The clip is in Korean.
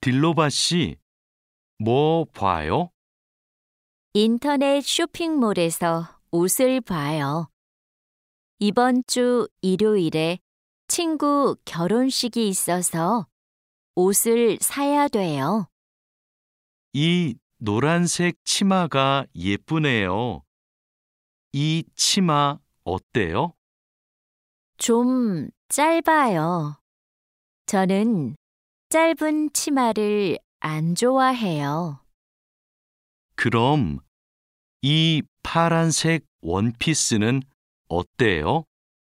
딜로바 씨, 뭐 봐요? 인터넷 쇼핑몰에서 옷을 봐요. 이번 주 일요일에 친구 결혼식이 있어서 옷을 사야 돼요. 이 노란색 치마가 예쁘네요. 이 치마 어때요? 좀 짧아요. 저는 짧은 치마를 안 좋아해요. 그럼 이 파란색 원피스는 어때요?